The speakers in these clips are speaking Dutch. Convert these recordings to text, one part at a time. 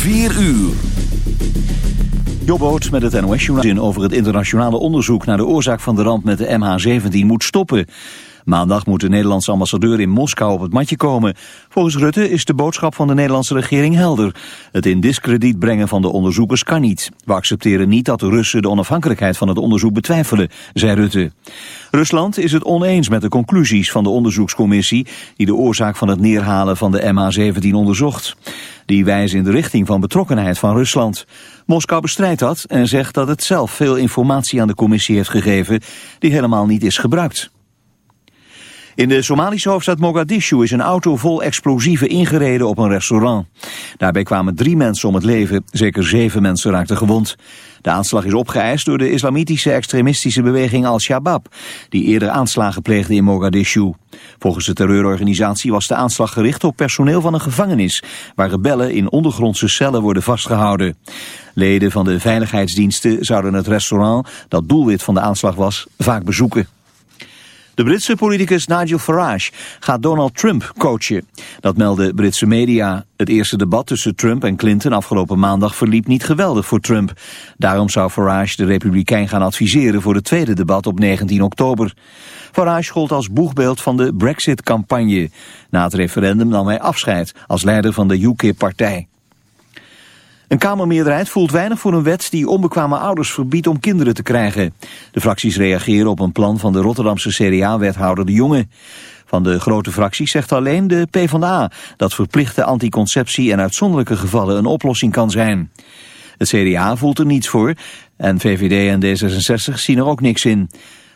4 uur. Jobboot met het NOS-journaal over het internationale onderzoek naar de oorzaak van de ramp met de MH17 moet stoppen. Maandag moet de Nederlandse ambassadeur in Moskou op het matje komen. Volgens Rutte is de boodschap van de Nederlandse regering helder. Het in discrediet brengen van de onderzoekers kan niet. We accepteren niet dat de Russen de onafhankelijkheid van het onderzoek betwijfelen, zei Rutte. Rusland is het oneens met de conclusies van de onderzoekscommissie... die de oorzaak van het neerhalen van de MH17 onderzocht. Die wijzen in de richting van betrokkenheid van Rusland. Moskou bestrijdt dat en zegt dat het zelf veel informatie aan de commissie heeft gegeven... die helemaal niet is gebruikt. In de Somalische hoofdstad Mogadishu is een auto vol explosieven ingereden op een restaurant. Daarbij kwamen drie mensen om het leven, zeker zeven mensen raakten gewond. De aanslag is opgeëist door de islamitische extremistische beweging Al-Shabaab, die eerder aanslagen pleegde in Mogadishu. Volgens de terreurorganisatie was de aanslag gericht op personeel van een gevangenis, waar rebellen in ondergrondse cellen worden vastgehouden. Leden van de veiligheidsdiensten zouden het restaurant, dat doelwit van de aanslag was, vaak bezoeken. De Britse politicus Nigel Farage gaat Donald Trump coachen. Dat melden Britse media. Het eerste debat tussen Trump en Clinton afgelopen maandag verliep niet geweldig voor Trump. Daarom zou Farage de Republikein gaan adviseren voor het tweede debat op 19 oktober. Farage gold als boegbeeld van de Brexit-campagne. Na het referendum nam hij afscheid als leider van de UKIP-partij. Een Kamermeerderheid voelt weinig voor een wet die onbekwame ouders verbiedt om kinderen te krijgen. De fracties reageren op een plan van de Rotterdamse CDA-wethouder De Jonge. Van de grote fracties zegt alleen de PvdA dat verplichte anticonceptie en uitzonderlijke gevallen een oplossing kan zijn. Het CDA voelt er niets voor en VVD en D66 zien er ook niks in.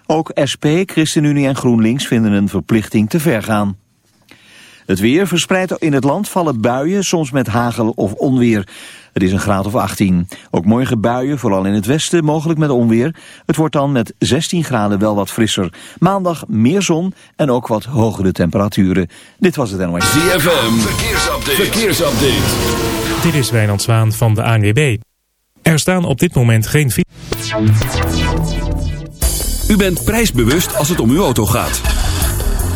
Ook SP, ChristenUnie en GroenLinks vinden een verplichting te ver gaan. Het weer verspreidt in het land vallen buien, soms met hagel of onweer. Het is een graad of 18. Ook morgen buien, vooral in het westen, mogelijk met onweer. Het wordt dan met 16 graden wel wat frisser. Maandag meer zon en ook wat hogere temperaturen. Dit was het NOS. ZFM, verkeersupdate. verkeersupdate. Dit is Wijnand Zwaan van de ANWB. Er staan op dit moment geen... U bent prijsbewust als het om uw auto gaat.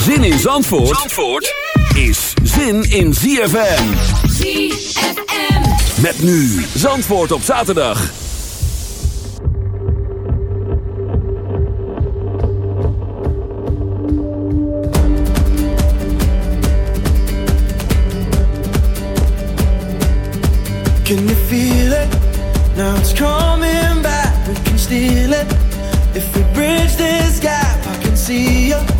Zin in Zandvoort, Zandvoort is zin in ZFM. ZFM. Met nu Zandvoort op zaterdag. Can you feel it? Now it's coming back. We can steal it. If we bridge this gap, I can see you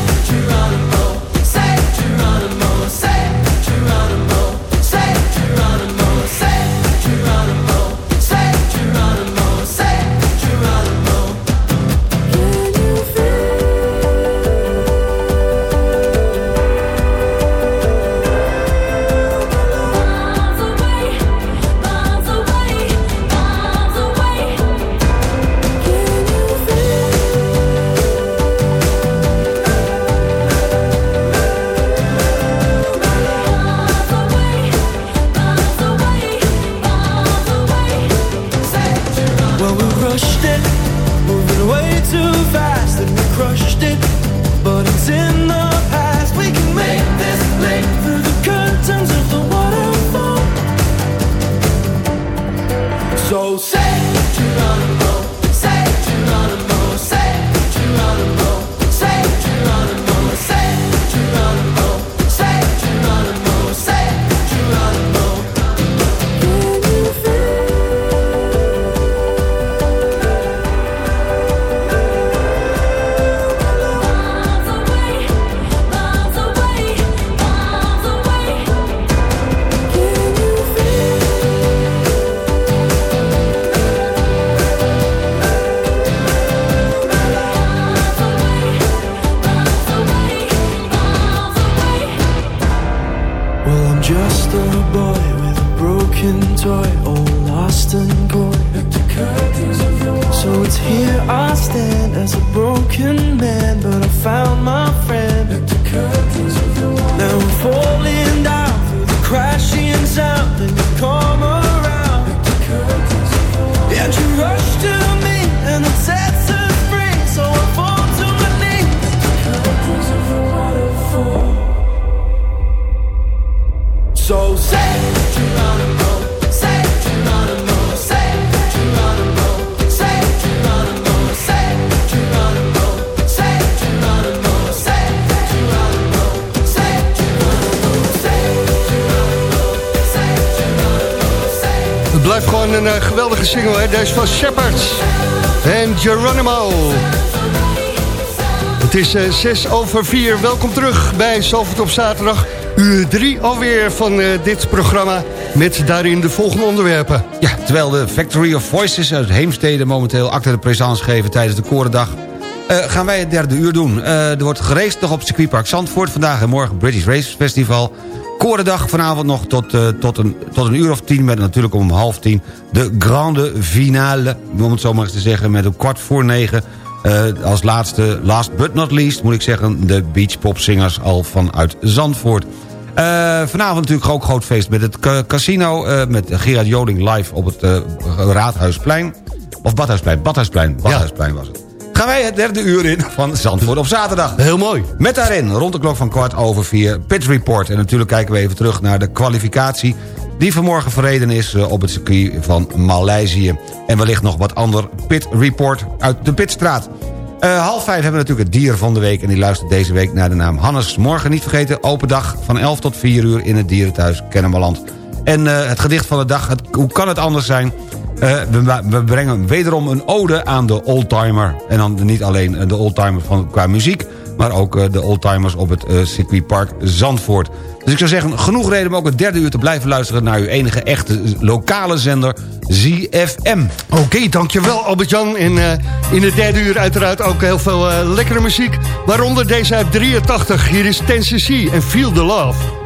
Deze van Shepherds en Geronimo. Het is eh, 6 over 4. Welkom terug bij Zalvoort op zaterdag. Uur 3 alweer van eh, dit programma. Met daarin de volgende onderwerpen. Ja, terwijl de Factory of Voices uit Heemstede momenteel acte de présence geven tijdens de Korendag... eh, gaan wij het derde uur doen. Er wordt geraced nog op circuitpark Zandvoort. Vandaag en morgen British Race Festival. Korendag vanavond nog tot, eh, tot, een, tot een uur of tien... met natuurlijk om half tien de grande finale... om het zo maar eens te zeggen, met een kwart voor negen... eh, als laatste, last but not least, moet ik zeggen... de beachpopzingers al vanuit Zandvoort. Eh, vanavond natuurlijk ook groot feest met het ca- casino... met Gerard Joling live op het Raadhuisplein. Of Badhuisplein, Badhuisplein, Badhuisplein was het. Gaan wij het derde uur in van Zandvoort op zaterdag. Heel mooi. Met daarin, rond de klok van kwart over vier, Pit Report. En natuurlijk kijken we even terug naar de kwalificatie... die vanmorgen verreden is eh, op het circuit van Maleisië. En wellicht nog wat ander Pit Report uit de Pitstraat. Eh, half vijf hebben we natuurlijk het dier van de week... en die luistert deze week naar de naam Hannes. Morgen niet vergeten, open dag van 11 tot 4 uur... in het dierenthuis Kennemerland. En eh, het gedicht van de dag, het, hoe kan het anders zijn... Eh, we, brengen wederom een ode aan de oldtimer. En dan niet alleen eh, de oldtimer van, qua muziek... maar ook eh, de oldtimers op het eh, circuitpark Zandvoort. Dus ik zou zeggen, genoeg reden om ook het derde uur te blijven luisteren... naar uw enige echte lokale zender, ZFM. Oké, dankjewel Albert-Jan. En in het derde uur uiteraard ook heel veel lekkere muziek. Waaronder deze uit 83. Hier is Tennessee en Feel the Love.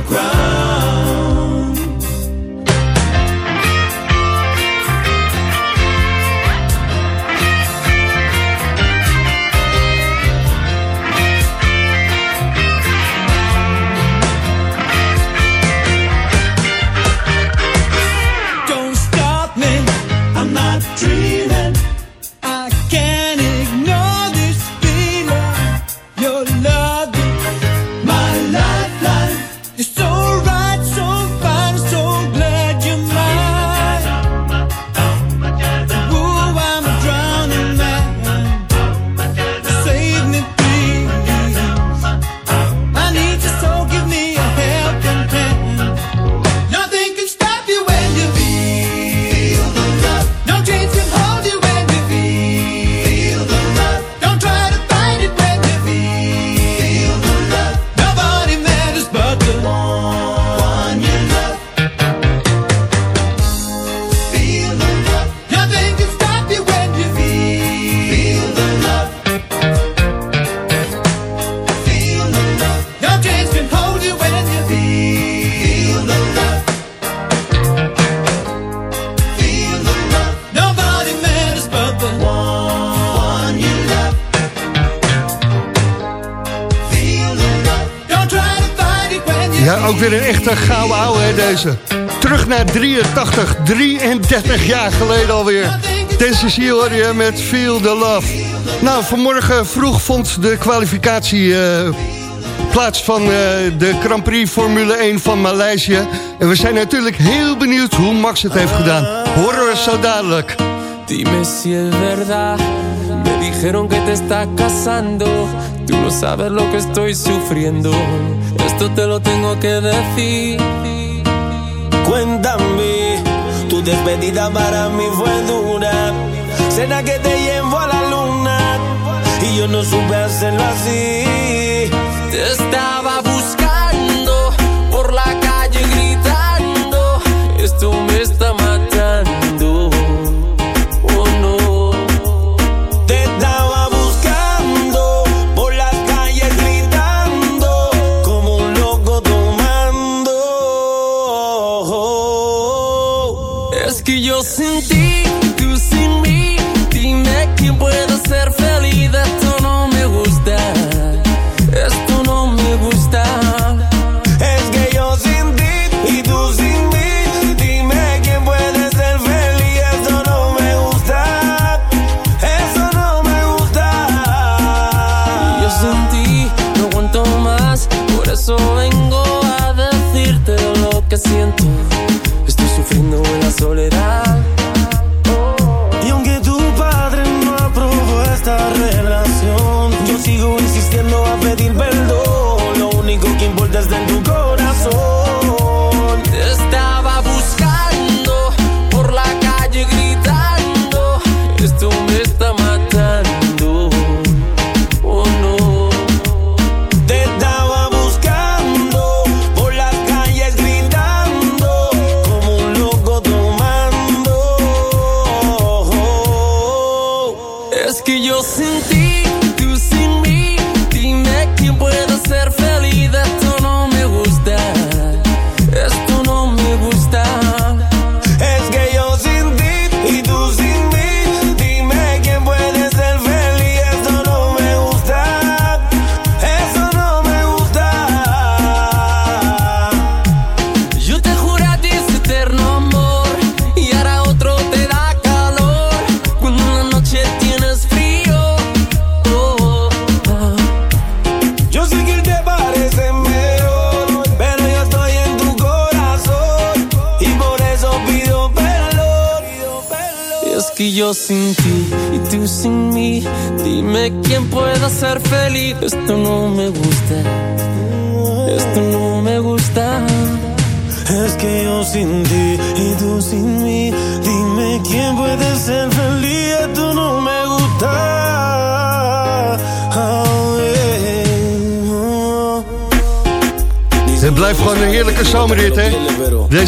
ground. Cecile hoor je met Feel the Love. Nou, vanmorgen vroeg vond de kwalificatie uh, plaats van uh, de Grand Prix Formule 1 van Maleisië. En we zijn natuurlijk heel benieuwd hoe Max het heeft gedaan. Horen we zo dadelijk. Dime si es verdad, me dijeron que te está casando. Tú no sabes lo que estoy sufriendo, esto te lo tengo que decir. Cuéntame, tu despedida para mí fue dura. Será que te llevo a la luna y yo no supe hacerlo así. Te estaba buscando.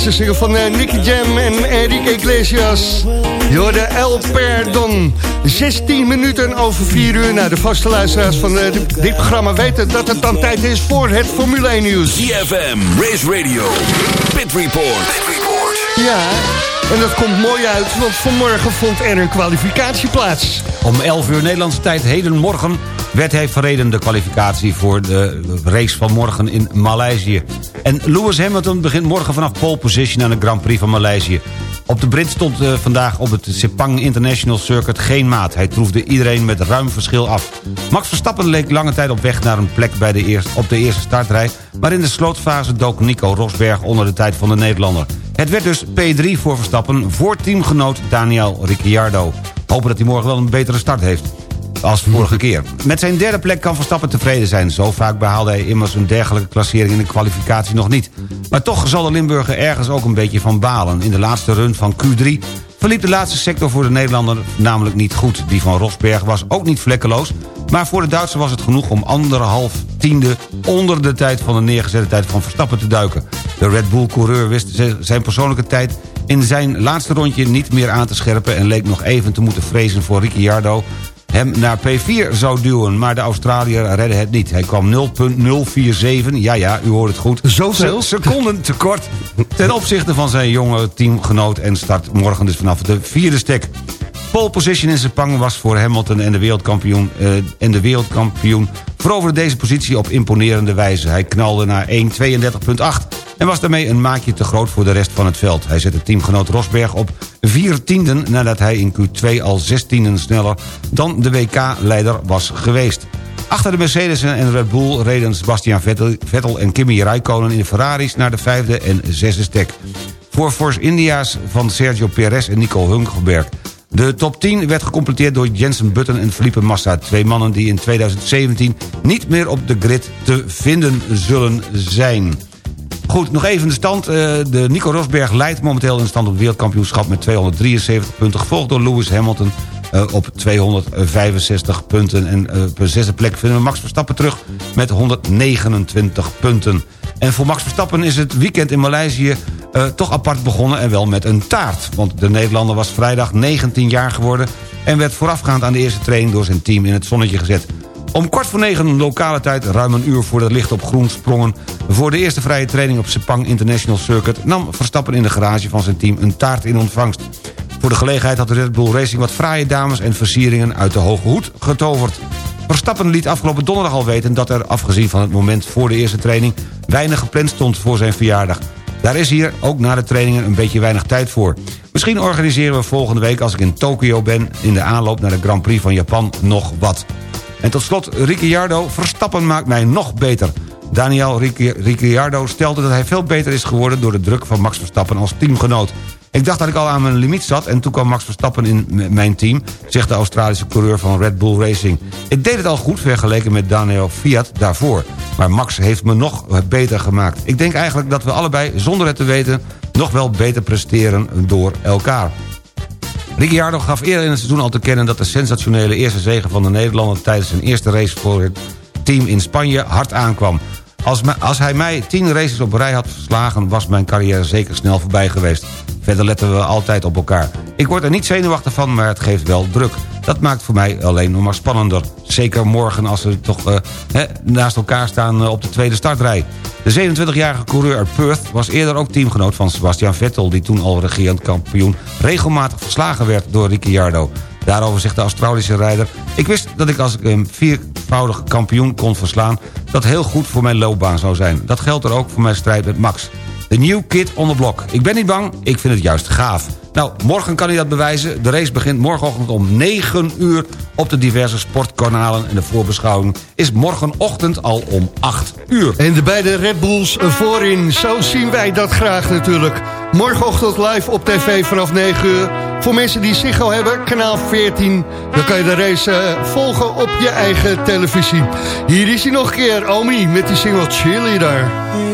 Deze single van eh, Nicky Jam en Enrique Iglesias. Jorde El Perdon. 16 minuten over 4 uur. Nou, de vaste luisteraars van eh, dit, programma weten dat het dan tijd is voor het Formule 1 nieuws. ZFM, Race Radio, Pit Report. Ja, en dat komt mooi uit, want vanmorgen vond er een kwalificatie plaats. Om 11 uur Nederlandse tijd heden morgen werd hij verreden de kwalificatie voor de race van morgen in Maleisië. En Lewis Hamilton begint morgen vanaf pole position aan de Grand Prix van Maleisië. Op de Brit stond eh, vandaag op het Sepang International Circuit geen maat. Hij troefde iedereen met ruim verschil af. Max Verstappen leek lange tijd op weg naar een plek bij de eerste, op de eerste startrij... maar in de slootfase dook Nico Rosberg onder de tijd van de Nederlander. Het werd dus P3 voor Verstappen voor teamgenoot Daniel Ricciardo. Hopen dat hij morgen wel een betere start heeft als vorige keer. Met zijn derde plek kan Verstappen tevreden zijn. Zo vaak behaalde hij immers een dergelijke klassering in de kwalificatie nog niet. Maar toch zal de Limburger ergens ook een beetje van balen. In de laatste run van Q3 verliep de laatste sector voor de Nederlander namelijk niet goed. Die van Rosberg was ook niet vlekkeloos... maar voor de Duitser was het genoeg om anderhalf tiende... onder de tijd van de neergezette tijd van Verstappen te duiken. De Red Bull-coureur wist zijn persoonlijke tijd in zijn laatste rondje niet meer aan te scherpen... en leek nog even te moeten vrezen voor Ricciardo hem naar P4 zou duwen. Maar de Australiër redde het niet. Hij kwam 0.047, ja ja, u hoort het goed. Zoveel? Se- Seconden tekort ten opzichte van zijn jonge teamgenoot... en start morgen dus vanaf de vierde stek. Pole position in Sepang was voor Hamilton en de wereldkampioen, eh, en de wereldkampioen veroverde deze positie op imponerende wijze. Hij knalde naar 1.32.8 en was daarmee een maatje te groot voor de rest van het veld. Hij zette teamgenoot Rosberg op vier tienden nadat hij in Q2 al zes tienden sneller dan de WK-leider was geweest. Achter de Mercedes en Red Bull reden Sebastian Vettel, en Kimi Räikkönen in de Ferraris naar de vijfde en zesde stek. Voor Force India's van Sergio Perez en Nico Hulkenberg. De top 10 werd gecompleteerd door Jensen Button en Felipe Massa. Twee mannen die in 2017 niet meer op de grid te vinden zullen zijn. Goed, nog even de stand. Eh, de Nico Rosberg leidt momenteel in de stand op het wereldkampioenschap... met 273 punten, gevolgd door Lewis Hamilton eh, op 265 punten. En eh, op de zesde plek vinden we Max Verstappen terug met 129 punten. En voor Max Verstappen is het weekend in Maleisië toch apart begonnen... en wel met een taart. Want de Nederlander was vrijdag 19 jaar geworden... en werd voorafgaand aan de eerste training door zijn team in het zonnetje gezet. Om kwart voor negen lokale tijd, ruim een uur voordat het licht op groen sprongen... voor de eerste vrije training op Sepang International Circuit... nam Verstappen in de garage van zijn team een taart in ontvangst. Voor de gelegenheid had de Red Bull Racing wat fraaie dames en versieringen uit de hoge hoed getoverd. Verstappen liet afgelopen donderdag al weten dat er, afgezien van het moment voor de eerste training... weinig gepland stond voor zijn verjaardag. Daar is hier, ook na de trainingen, een beetje weinig tijd voor. Misschien organiseren we volgende week als ik in Tokio ben... in de aanloop naar de Grand Prix van Japan nog wat. En tot slot, Ricciardo, Verstappen maakt mij nog beter. Daniel Ricci- Ricciardo stelde dat hij veel beter is geworden... door de druk van Max Verstappen als teamgenoot. Ik dacht dat ik al aan mijn limiet zat en toen kwam Max Verstappen in mijn team... zegt de Australische coureur van Red Bull Racing. Ik deed het al goed vergeleken met Daniel Fiat daarvoor. Maar Max heeft me nog beter gemaakt. Ik denk eigenlijk dat we allebei, zonder het te weten... nog wel beter presteren door elkaar. Ricciardo gaf eerder in het seizoen al te kennen... dat de sensationele eerste zege van de Nederlander... tijdens zijn eerste race voor het team in Spanje hard aankwam. Als, als hij mij tien races op rij had verslagen... was mijn carrière zeker snel voorbij geweest. Verder letten we altijd op elkaar. Ik word er niet zenuwachtig van, maar het geeft wel druk. Dat maakt voor mij alleen nog maar spannender. Zeker morgen als we toch eh, naast elkaar staan eh, op de tweede startrij. De 27-jarige coureur uit Perth was eerder ook teamgenoot van Sebastian Vettel... die toen al regerend kampioen regelmatig verslagen werd door Ricciardo. Daarover zegt de Australische rijder... Ik wist dat ik als ik een viervoudig kampioen kon verslaan... dat heel goed voor mijn loopbaan zou zijn. Dat geldt er ook voor mijn strijd met Max. De new kid on the. Ik ben niet bang, ik vind het juist gaaf. Nou, morgen kan hij dat bewijzen. De race begint morgenochtend om 9 uur op de diverse sportkanalen... en de voorbeschouwing is morgenochtend al om 8 uur. En de beide Red Bulls voorin, zo zien wij dat graag natuurlijk. Morgenochtend live op tv vanaf 9 uur. Voor mensen die Ziggo hebben, kanaal 14. Dan kan je de race eh, volgen op je eigen televisie. Hier is hij nog een keer, Omi, met die single Cheerleader. Need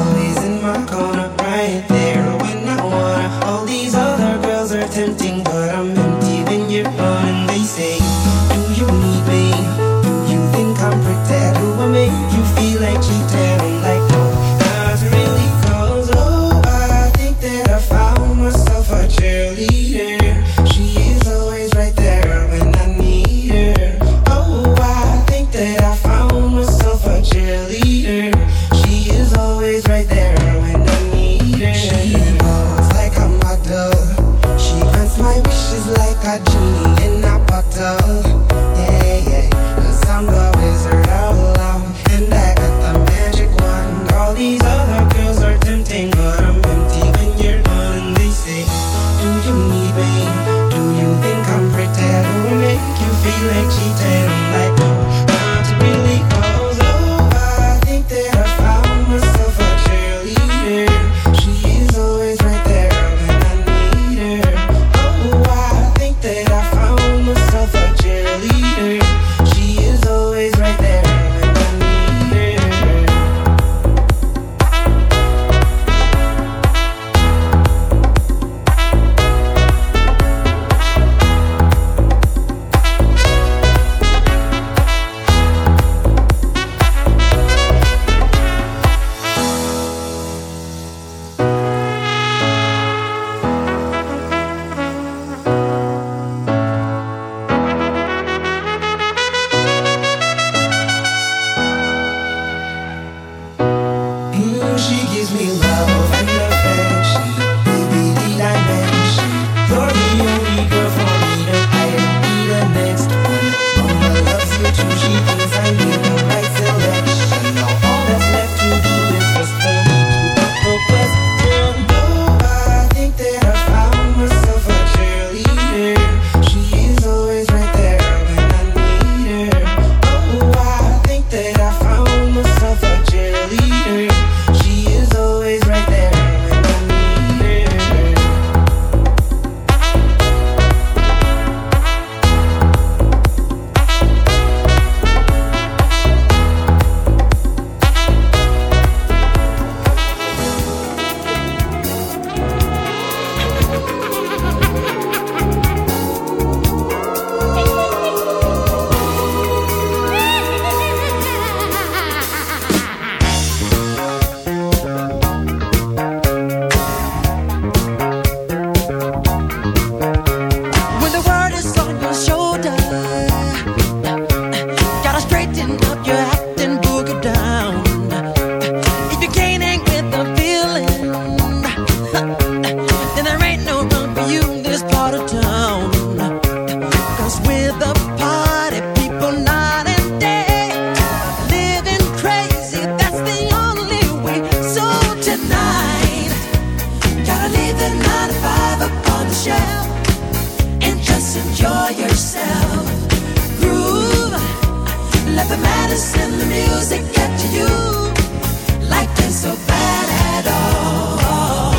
so bad at all.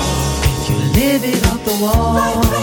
You live it off the wall.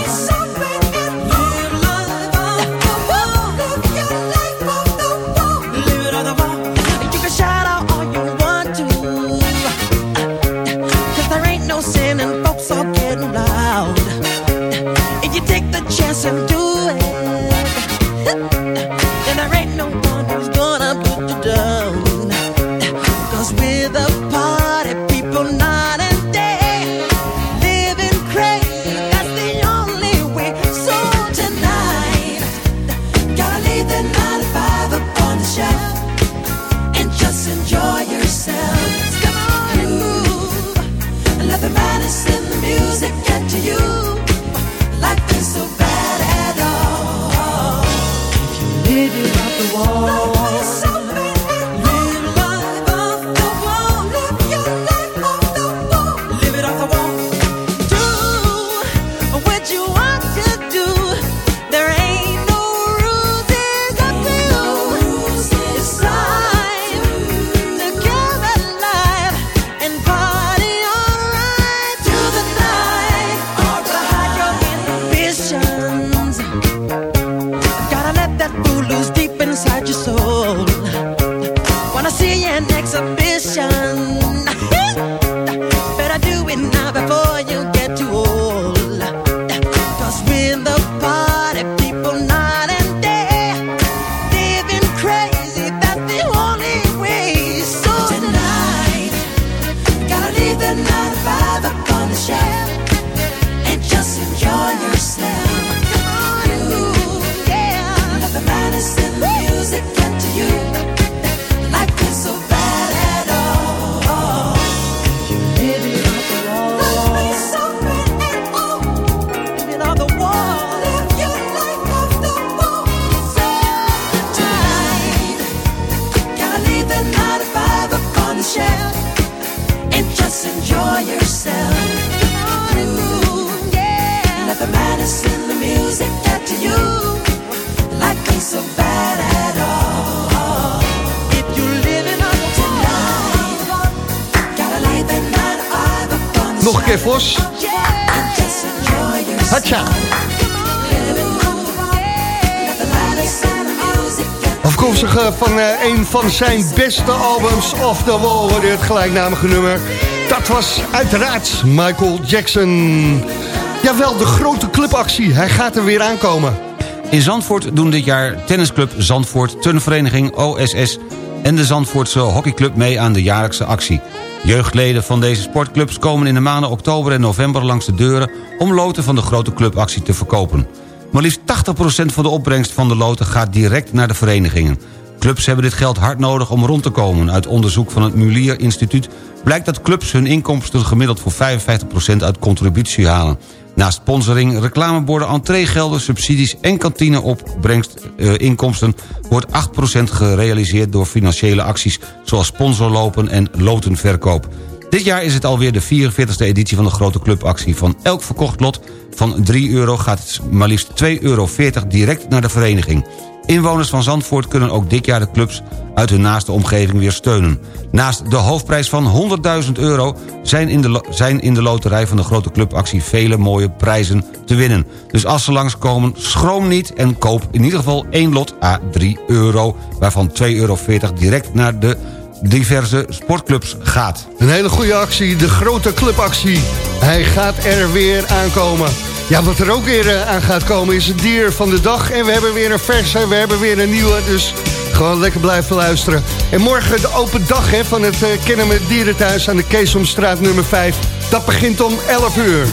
Vos. Hatja. Afkomstig eh, van eh, een van zijn beste albums, Off the Wall, je het gelijknamige nummer. Dat was uiteraard Michael Jackson. Jawel, de grote clubactie, hij gaat er weer aankomen. In Zandvoort doen dit jaar tennisclub Zandvoort, turnvereniging OSS... en de Zandvoortse hockeyclub mee aan de jaarlijkse actie. Jeugdleden van deze sportclubs komen in de maanden oktober en november langs de deuren... om loten van de grote clubactie te verkopen. Maar liefst 80% van de opbrengst van de loten gaat direct naar de verenigingen. Clubs hebben dit geld hard nodig om rond te komen. Uit onderzoek van het Mulier Instituut blijkt dat clubs hun inkomsten gemiddeld voor 55% uit contributie halen. Naast sponsoring, reclameborden, entreegelden, subsidies en kantineopbrengstinkomsten wordt 8% gerealiseerd door financiële acties zoals sponsorlopen en lotenverkoop. Dit jaar is het alweer de 44e editie van de grote clubactie. Van elk verkocht lot van 3 euro gaat maar liefst 2,40 euro direct naar de vereniging. Inwoners van Zandvoort kunnen ook dit jaar de clubs uit hun naaste omgeving weer steunen. Naast de hoofdprijs van 100.000 euro zijn in, de, zijn in de loterij van de grote clubactie vele mooie prijzen te winnen. Dus als ze langskomen, schroom niet en koop in ieder geval één lot à 3 euro... waarvan 2,40 euro direct naar de diverse sportclubs gaat. Een hele goede actie, de grote clubactie. Hij gaat er weer aankomen. Ja, wat er ook weer eh, aan gaat komen is het dier van de dag. En we hebben weer een verse, we hebben weer een nieuwe. Dus gewoon lekker blijven luisteren. En morgen de open dag hè, van het uh, Kennen met Dierenthuis aan de Keesomstraat nummer 5. Dat begint om 11 uur.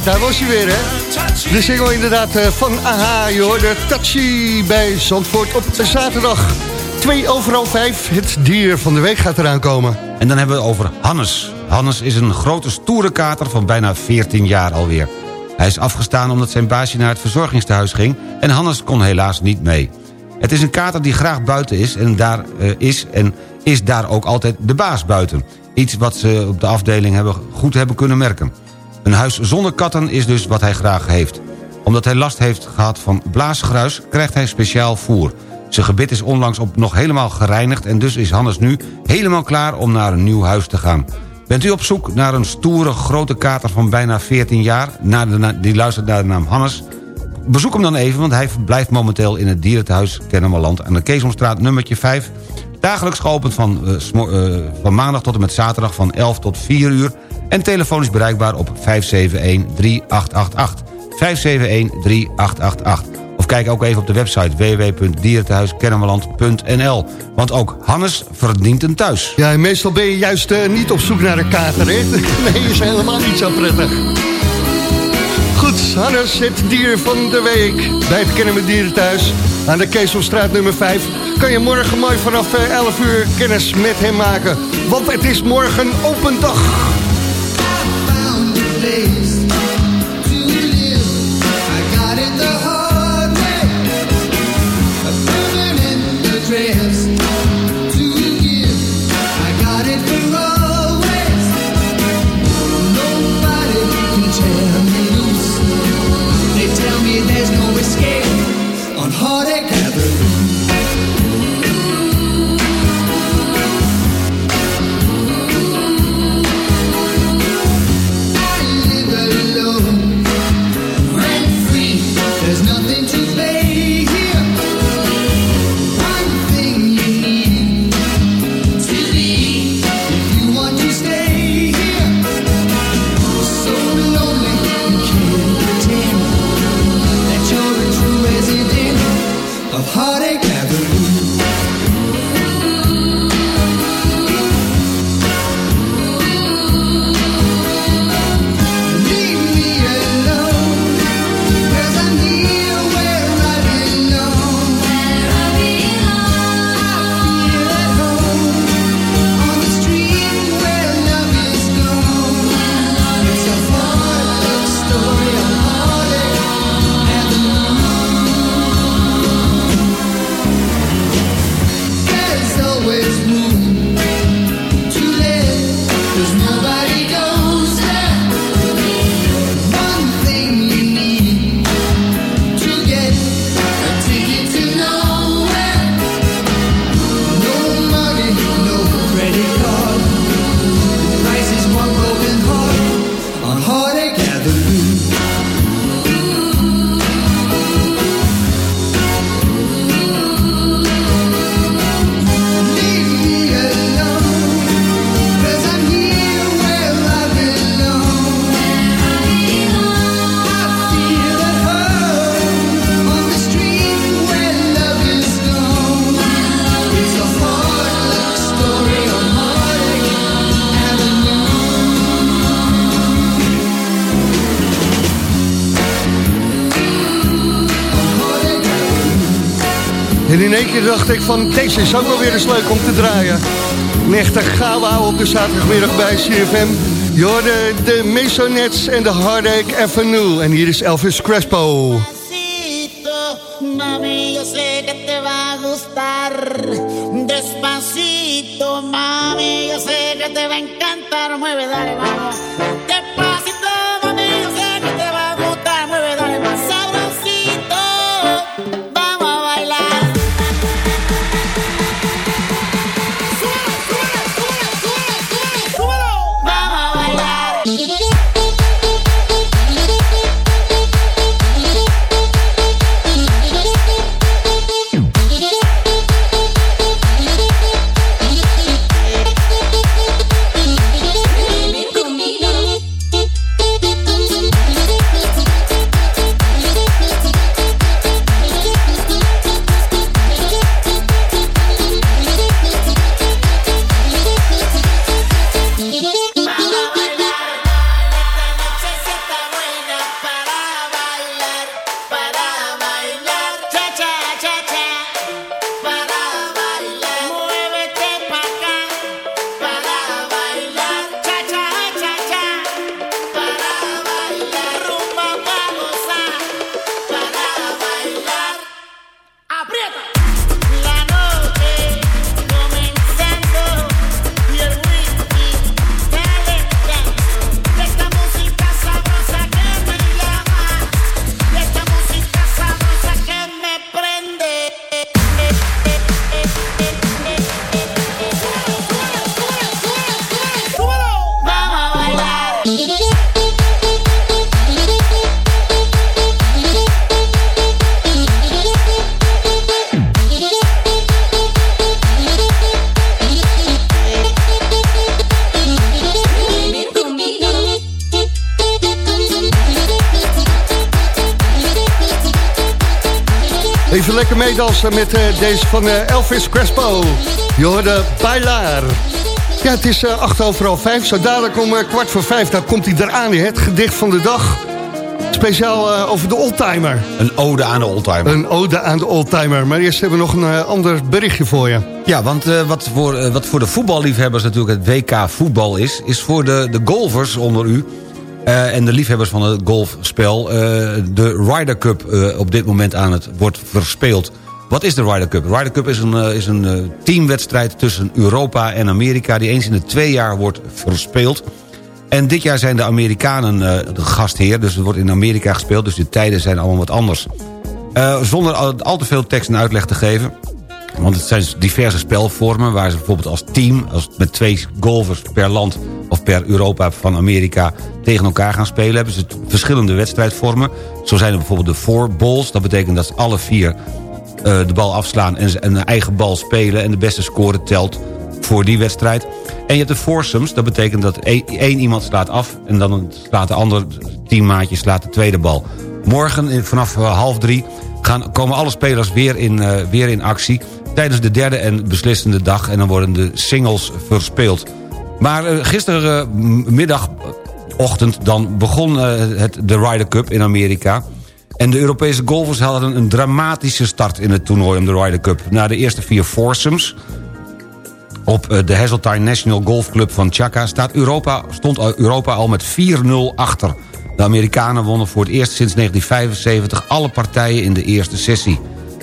Daar was hij weer, hè? De single inderdaad eh, van Aha, je hoorde Tachi bij Zandvoort op zaterdag. 2 overal 5, het dier van de week gaat eraan komen. En dan hebben we over Hannes. Hannes is een grote stoere kater van bijna 14 jaar alweer. Hij is afgestaan omdat zijn baasje naar het verzorgingstehuis ging... en Hannes kon helaas niet mee. Het is een kater die graag buiten is en, daar, eh, is, en is daar ook altijd de baas buiten. Iets wat ze op de afdeling hebben, goed hebben kunnen merken. Een huis zonder katten is dus wat hij graag heeft. Omdat hij last heeft gehad van blaasgruis krijgt hij speciaal voer. Zijn gebit is onlangs op nog helemaal gereinigd... en dus is Hannes nu helemaal klaar om naar een nieuw huis te gaan. Bent u op zoek naar een stoere grote kater van bijna 14 jaar... Die luistert naar de naam Hannes... Bezoek hem dan even, want hij verblijft momenteel in het dierentehuis Kennemerland... aan de Keesomstraat nummertje 5. Dagelijks geopend van, eh, eh, van maandag tot en met zaterdag van 11 tot 4 uur... en telefonisch bereikbaar op 571-3888. 571-3888. Of kijk ook even op de website www.dierentehuiskennemerland.nl. Want ook Hannes verdient een thuis. Ja, meestal ben je juist eh, niet op zoek naar een kater, hè? Nee, is helemaal niet zo prettig. Goed, Hannes, het dier van de week. Bij het Kennen met Dieren thuis. Aan de Keeselstraat nummer 5. Kan je morgen mooi vanaf eh, 11 uur kennis met hem maken. Want het is morgen open dag. Heartache Keer dacht ik van, deze is ook wel weer eens leuk om te draaien. Een echte ouwe op de zaterdagmiddag bij CFM. Je hoorde de Masonets en de Heartache Avenue. En hier is Elvis Crespo. Mami, yo sé que te va a gustar. Despacito, mami, yo sé que te va a encantar. Mueve, dale, vamos. Met eh, deze van eh, Elvis Crespo. Je hoorde Bailar. Ja, het is eh, acht over half vijf. Zo dadelijk om kwart voor vijf, daar komt hij eraan. Het gedicht van de dag. Speciaal over de oldtimer. Een ode aan de oldtimer. Een ode aan de oldtimer. Maar eerst hebben we nog een ander berichtje voor je. Ja, want wat, voor, wat voor de voetballiefhebbers natuurlijk het WK voetbal is... is voor de, de golfers onder u... en de liefhebbers van het golfspel... de Ryder Cup op dit moment aan het wordt verspeeld. Wat is de Ryder Cup? De Ryder Cup is een, eh, is een eh, teamwedstrijd tussen Europa en Amerika... die eens in de twee jaar wordt verspeeld... En dit jaar zijn de Amerikanen eh, de gastheer, dus het wordt in Amerika gespeeld... dus de tijden zijn allemaal wat anders. Zonder al, te veel tekst en uitleg te geven... want het zijn diverse spelvormen... waar ze bijvoorbeeld als team, als met twee golfers per land... of per Europa van Amerika tegen elkaar gaan spelen... hebben ze verschillende wedstrijdvormen. Zo zijn er bijvoorbeeld de four balls. Dat betekent dat ze alle vier de bal afslaan en een eigen bal spelen... en de beste score telt voor die wedstrijd. En je hebt de foursomes, dat betekent dat e- één iemand slaat af... en dan slaat de andere teammaatje slaat de tweede bal. Morgen in- vanaf eh, half drie gaan, komen alle spelers weer in, eh, weer in actie... tijdens de derde en beslissende dag... en dan worden de singles verspeeld. Maar eh, gistermiddag, ochtend, dan begon eh, het, de Ryder Cup in Amerika... En de Europese golfers hadden een dramatische start in het toernooi om de Ryder Cup. Na de eerste vier foursomes op eh, de Hazeltine National Golf Club van Chaka staat Europa, stond Europa al met 4-0 achter. De Amerikanen wonnen voor het eerst sinds 1975 alle partijen in de eerste sessie.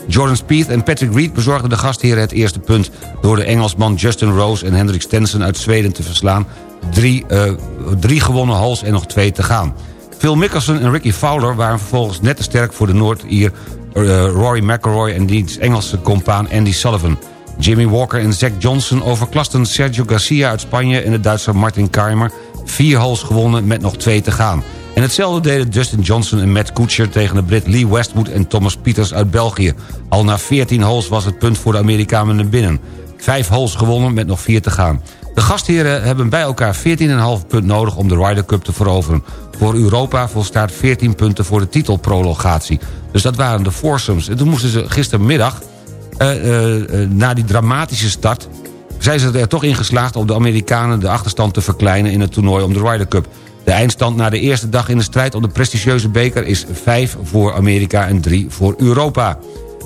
Jordan Spieth en Patrick Reed bezorgden de gastheren het eerste punt... door de Engelsman Justin Rose en Hendrik Stenson uit Zweden te verslaan. Drie, eh, drie gewonnen holes en nog twee te gaan. Phil Mickelson en Ricky Fowler waren vervolgens net te sterk voor de Noord-Ier... eh, Rory McIlroy en diens Engelse compaan Andy Sullivan. Jimmy Walker en Zach Johnson overklasten Sergio Garcia uit Spanje... en de Duitser Martin Keimer. Vier holes gewonnen met nog twee te gaan. En hetzelfde deden Justin Johnson en Matt Kuchar... tegen de Brit Lee Westwood en Thomas Pieters uit België. Al na 14 holes was het punt voor de Amerikanen binnen. Vijf holes gewonnen met nog vier te gaan. De gastheren hebben bij elkaar 14,5 punt nodig om de Ryder Cup te veroveren. Voor Europa volstaat 14 punten voor de titelprologatie. Dus dat waren de foursomes. En toen moesten ze gistermiddag, eh, eh, eh, na die dramatische start... zijn ze er toch in geslaagd om de Amerikanen de achterstand te verkleinen... in het toernooi om de Ryder Cup. De eindstand na de eerste dag in de strijd om de prestigieuze beker... is 5 voor Amerika en 3 voor Europa.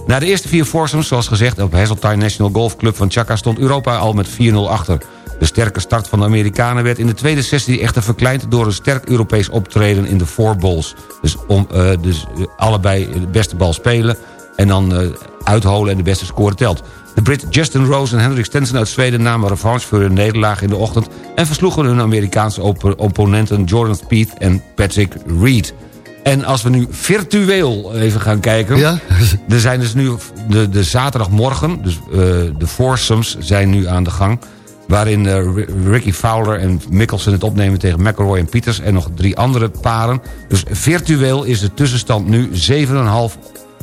Na de eerste vier foursomes, zoals gezegd... op Hazeltine National Golf Club van Chaka stond Europa al met 4-0 achter. De sterke start van de Amerikanen werd in de tweede sessie echter verkleind... door een sterk Europees optreden in de four balls. Dus, om, eh, dus eh, allebei de beste bal spelen en dan eh, uitholen en de beste score telt. De Brit Justin Rose en Hendrik Stenson uit Zweden namen revanche voor hun nederlaag in de ochtend... en versloegen hun Amerikaanse op- opponenten Jordan Spieth en Patrick Reed. En als we nu virtueel even gaan kijken... Ja? Er zijn dus nu de, de zaterdagmorgen, dus de foursomes zijn nu aan de gang... waarin eh, Ri- Ricky Fowler en Mickelson het opnemen tegen McElroy en Pieters... en nog drie andere paren. Dus virtueel is de tussenstand nu 7,5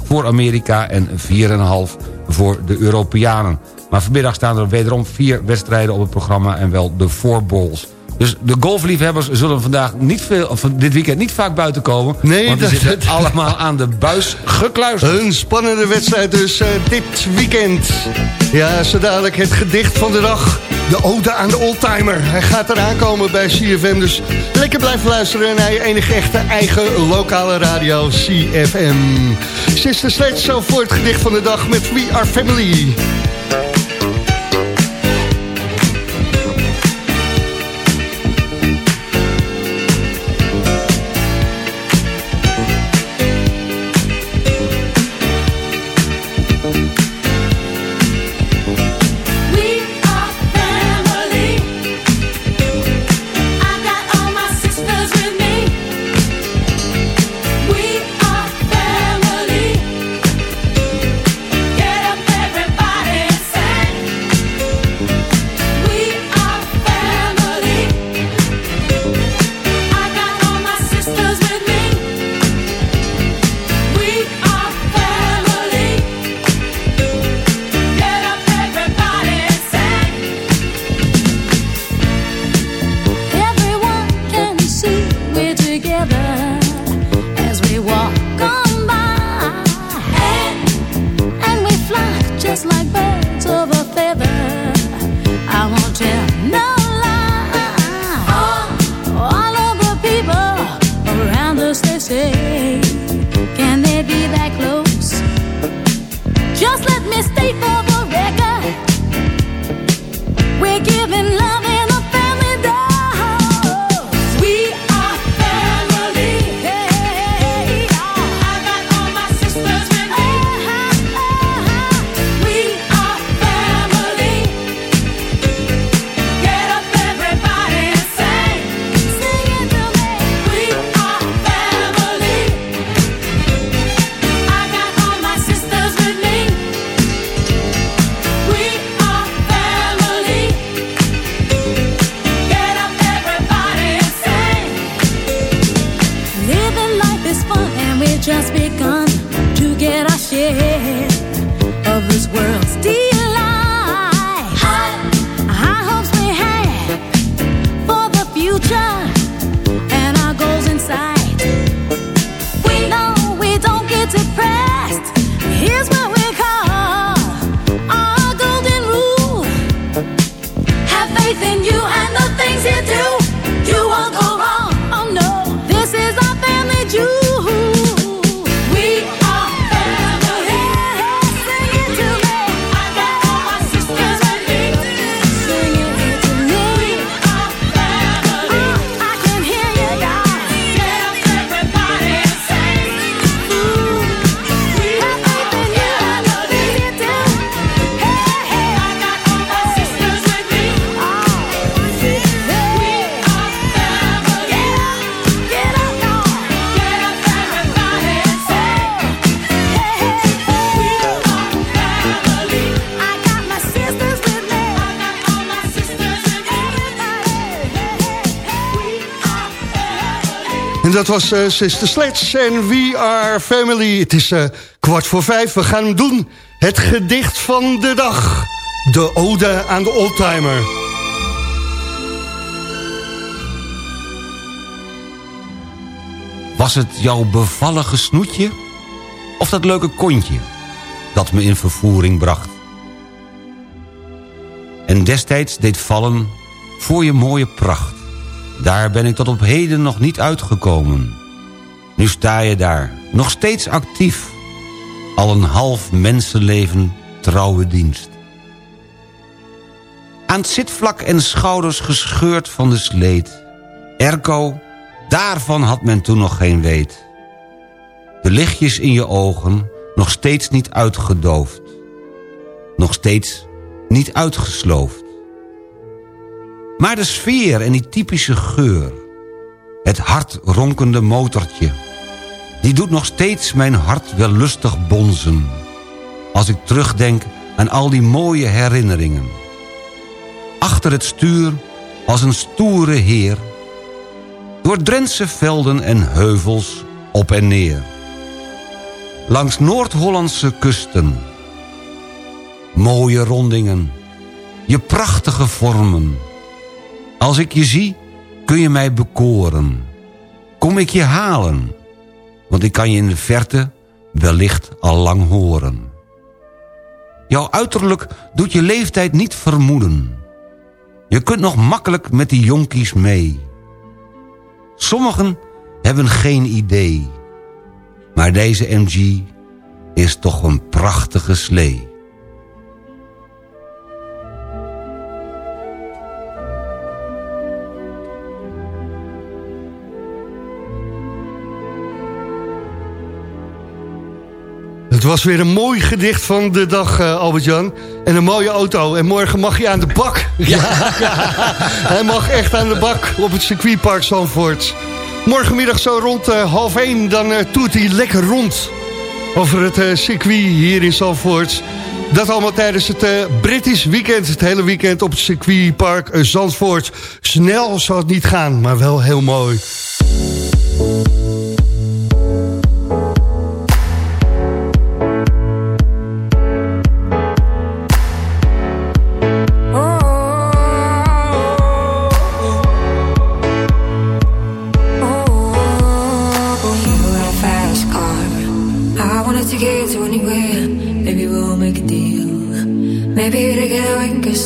voor Amerika en 4,5 voor de Europeanen. Maar vanmiddag staan er wederom vier wedstrijden op het programma... en wel de four balls. Dus de golfliefhebbers zullen vandaag niet veel, of dit weekend niet vaak buiten komen. Nee, want dat- zitten allemaal aan de buis gekluisterd. Een spannende wedstrijd dus eh, dit weekend. Ja, zo dadelijk het gedicht van de dag. De ode aan de oldtimer. Hij gaat eraan komen bij CFM. Dus lekker blijven luisteren naar je enige echte eigen lokale radio CFM. Sister Sledge zo voor het gedicht van de dag met We Are Family. En dat was eh, Sister Sledge en We Are Family. Het is eh, kwart voor vijf, we gaan hem doen. Het gedicht van de dag. De ode aan de oldtimer. Was het jouw bevallige snoetje? Of dat leuke kontje dat me in vervoering bracht? En destijds deed vallen voor je mooie pracht. Daar ben ik tot op heden nog niet uitgekomen. Nu sta je daar, nog steeds actief. Al een half mensenleven trouwe dienst. Aan het zitvlak en schouders gescheurd van de sleet. Erco, daarvan had men toen nog geen weet. De lichtjes in je ogen, nog steeds niet uitgedoofd. Nog steeds niet uitgesloofd. Maar de sfeer en die typische geur... het hartronkende motortje... die doet nog steeds mijn hart wel lustig bonzen... als ik terugdenk aan al die mooie herinneringen. Achter het stuur, als een stoere heer... door Drentse velden en heuvels op en neer. Langs Noord-Hollandse kusten... mooie rondingen... je prachtige vormen... Als ik je zie, kun je mij bekoren. Kom ik je halen, want ik kan je in de verte wellicht al lang horen. Jouw uiterlijk doet je leeftijd niet vermoeden. Je kunt nog makkelijk met die jonkies mee. Sommigen hebben geen idee. Maar deze MG is toch een prachtige slee. Het was weer een mooi gedicht van de dag, eh, Albert-Jan. En een mooie auto. En morgen mag je aan de bak. Ja. Hij mag echt aan de bak op het circuitpark Zandvoort. Morgenmiddag zo rond eh, half één, dan eh, toert hij lekker rond. Over het circuit hier in Zandvoort. Dat allemaal tijdens het British Weekend. Het hele weekend op het circuitpark Zandvoort. Snel zal het niet gaan, maar wel heel mooi.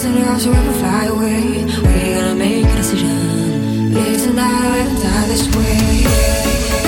Fast enough so we fly away. We're gonna make a decision. Live tonight or die this way.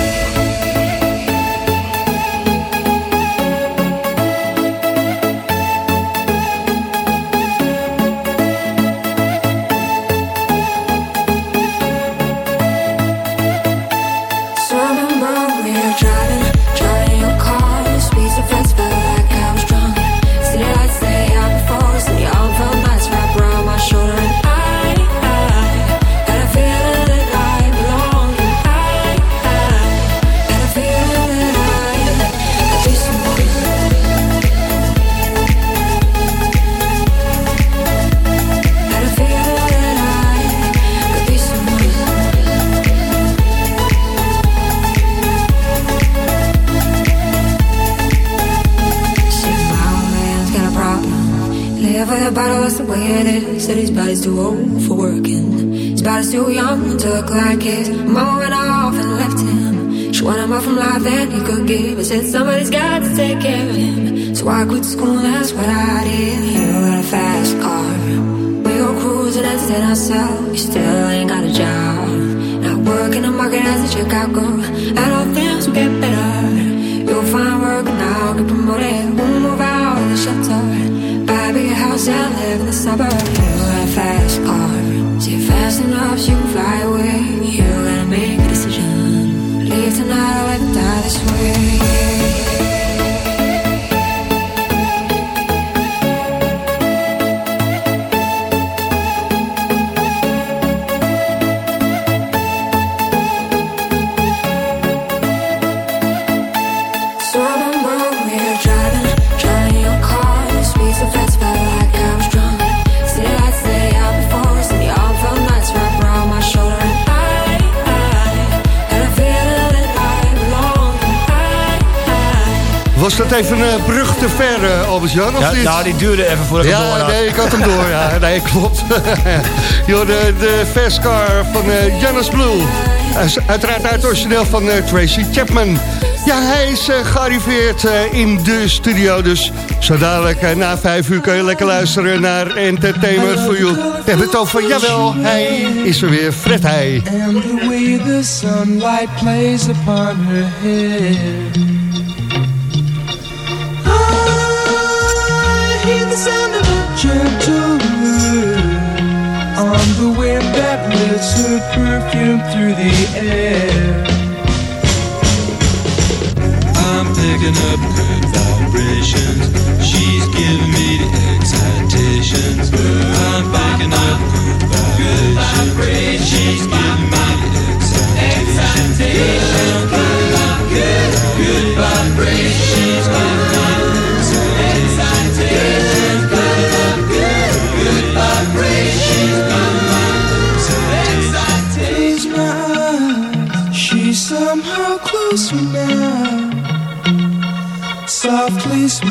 do ombro. Is dat even een eh, brug te ver, eh, Albert-Jan? Ja, nou, die duurde even voor de ja, door. Nee, ik had hem door. ja, nee, klopt. Joh, de, de car van uh, Janus Blue. Uiteraard uit origineel van Tracy Chapman. Ja, hij is gearriveerd in de studio. Dus zo dadelijk na vijf uur kun je lekker luisteren naar Entertainment for You. We hebben het over, jawel, hij is er weer, Fred Heij. And the way the sunlight plays upon her head. that sweet perfume through the air. I'm picking up good vibrations. She's giving me the excitations. I'm picking up good vibrations. She's giving me the excitations. Good, good, good vibrations.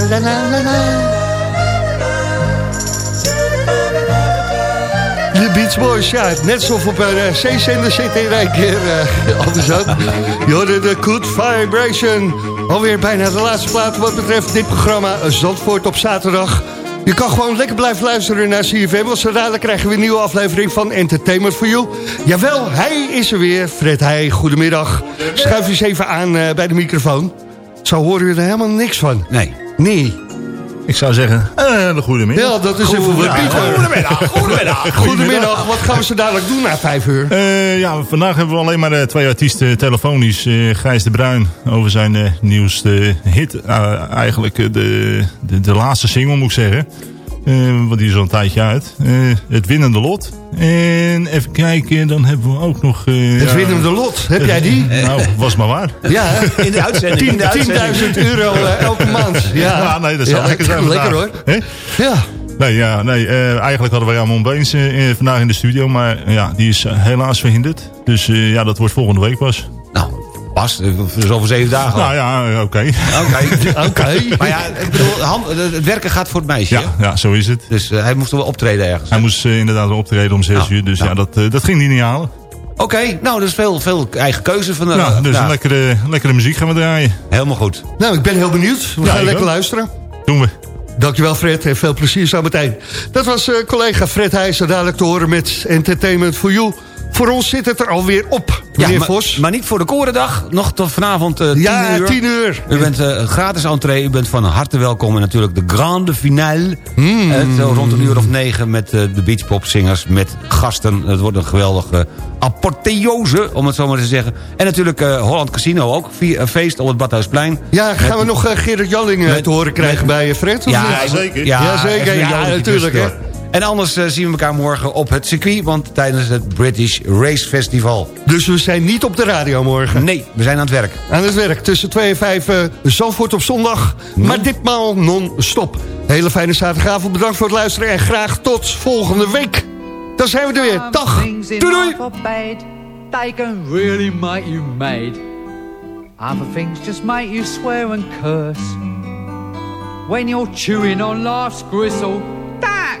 la la la la. De Beach Boys, ja, net zoals op een eh, C C de in een eh, anders ook. De Good Vibration. Alweer bijna de laatste plaat wat betreft dit programma eh, Zandvoort op zaterdag. Je kan gewoon lekker blijven luisteren naar CFM, want zodra dadelijk krijgen we een nieuwe aflevering van Entertainment for You. Jawel, hij is er weer. Fred Heij, goedemiddag. Schuif eens even aan bij de microfoon. Zo horen we er helemaal niks van. Nee. Nee. Ik zou zeggen, eh, een goedemiddag. Ja, dat is even voor Pieter. Goedemiddag, goedemiddag. Goedemiddag, wat gaan we zo dadelijk doen na vijf uur? Eh, ja, vandaag hebben we alleen maar eh, twee artiesten telefonisch. Eh, Gijs de Bruin over zijn nieuwste hit. Eigenlijk de, de, de laatste single moet ik zeggen. Eh, want die is al een tijdje uit. Eh, het winnende lot. En even kijken, dan hebben we ook nog... eh, Het ja, winnende lot, heb jij die? Nou, was maar waar. Ja? In de uitzending. in de 10.000 uitzending. euro elke maand. Ja, Ja, nee, dat zou Ja, lekker zijn Lekker hoor. Hè? Ja. Nee, ja, nee eh, eigenlijk hadden wij Ramon Beens vandaag in de studio. Maar ja, die is helaas verhinderd. Dus eh, ja, dat wordt volgende week pas. Nou, eh, Dus over zeven dagen. Nou ja, eh, oké. Oké. Oké. Maar ja, ik bedoel, het werken gaat voor het meisje. Ja, ja, zo is het. Dus eh, hij moest wel optreden ergens. Hij moest eh, inderdaad wel optreden om 6 Nou, uur. Dus nou. ja, dat, eh, dat ging hij niet halen. Oké, nou, dat is veel, veel eigen keuze van de Nou, dus een lekkere, lekkere muziek gaan we draaien. Helemaal goed. Nou, ik ben heel benieuwd. We Ja, gaan lekker ook. luisteren. Doen we. Dankjewel Fred en veel plezier zo meteen. Dat was eh, collega Fred Heijs, dadelijk te horen met Entertainment for You. Voor ons zit het er alweer op, meneer maar, Vos. maar niet voor de Korendag. Nog tot vanavond eh 10 ja, uur. 10 uur. U bent eh, gratis entree, u bent van harte welkom. En natuurlijk de grande finale. Hmm. Eh, zo rond een uur of negen met eh, de beachpopzingers. Met gasten. Het wordt een geweldige apotheose, om het zo maar te zeggen. En natuurlijk eh, Holland Casino ook. Vier, een feest op het Badhuisplein. Ja, gaan Met- we nog Gerrit Jalling met- te horen krijgen bij je Fred? Ja, niet? zeker. Ja, zeker. Ja, natuurlijk. En anders eh, zien we elkaar morgen op het circuit... want tijdens het British Race Festival. Dus we zijn niet op de radio morgen. Nee, we zijn aan het werk. Aan het werk tussen 2 en 5 uh, Zandvoort op zondag. Maar ditmaal non-stop. Hele fijne zaterdagavond. Bedankt voor het luisteren. En graag tot volgende week. Dan zijn we er weer. Dag. Doei doei. They can really make you mad. Other things just make you swear and curse. When you're chewing on life's gristle,